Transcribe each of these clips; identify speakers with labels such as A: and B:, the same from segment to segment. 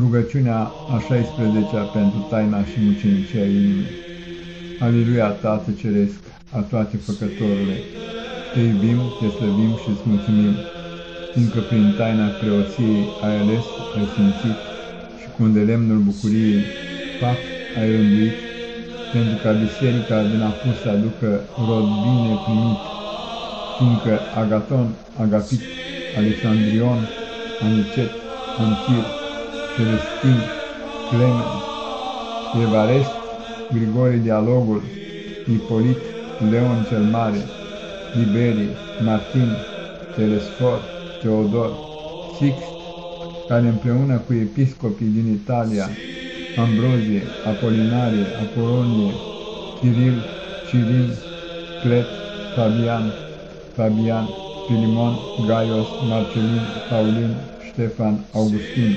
A: Rugăciunea a 16-a pentru taina și mucenicia inimii. Aleluia, Tată Ceresc, a toate făcătorule, te iubim, te slăbim și îți mulțumim, fiindcă prin taina preoției ai ales, ai simțit și cu lemnul bucuriei, fapt ai rânduit, pentru ca biserica din apus să aducă rod bine primit, fiindcă Agaton, Agapit, Alexandrion, Anicet, Anchir, Celestin, Clement, Evarest, Grigore Dialogul, Ipolit, Leon cel Mare, Liberie, Martin, Telesfor, Teodor, Sixt, care împreună cu episcopii din Italia, Ambrozie, Apolinarie, Apolonie, Chiril, Cirin, Clet, Fabian, Fabian, Filimon, Gaios, Marcelin, Paulin, Ștefan, Augustin,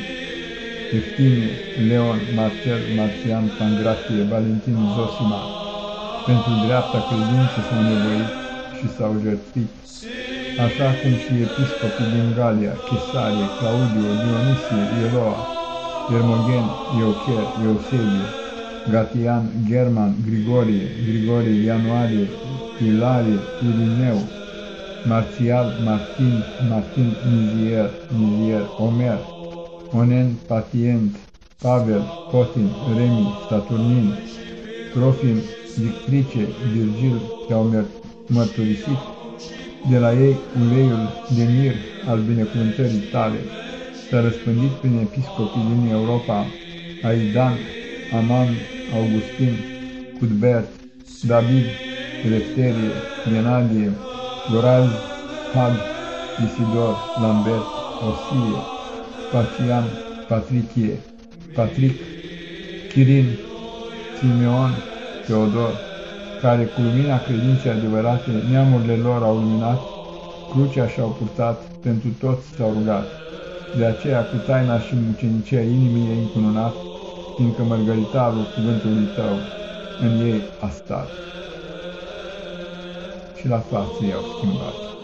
A: Eftimie, Leon, Marcel, Marcian, Pangratie, Valentin, Zosima, pentru dreapta credință s-au nevoit și s-au jertfit, așa cum și episcopii din Galia, Chesarie, Claudio, Dionisie, Eloa, Ermogen, Iocher, Eusebiu, Gatian, German, Grigorie, Grigorie, Ianuarie, Ilarie, Irineu, Marțial, Martin, Martin, Nizier, Nizier, Omer, Onen, Patient, Pavel, Cotin, Remi, Saturnin, Trofim, Dictrice, Virgil te-au mărturisit. De la ei uleiul de mir al binecuvântării tale, s-a răspândit prin episcopii din Europa, Aidan, Aman, Augustin, Cudbert, David, Lefterie, Genadie, Goraz, Had, Isidor, Lambert, Osie, Pacian, Patricie, Patrick, Chirin, Simeon, Teodor, care cu lumina credinței adevărate neamurile lor au luminat, crucea și-au purtat, pentru toți s-au rugat. De aceea cu taina și mucenicia inimii e încununat, fiindcă mărgăritarul cuvântului tău în ei a stat. Și la față i-au schimbat.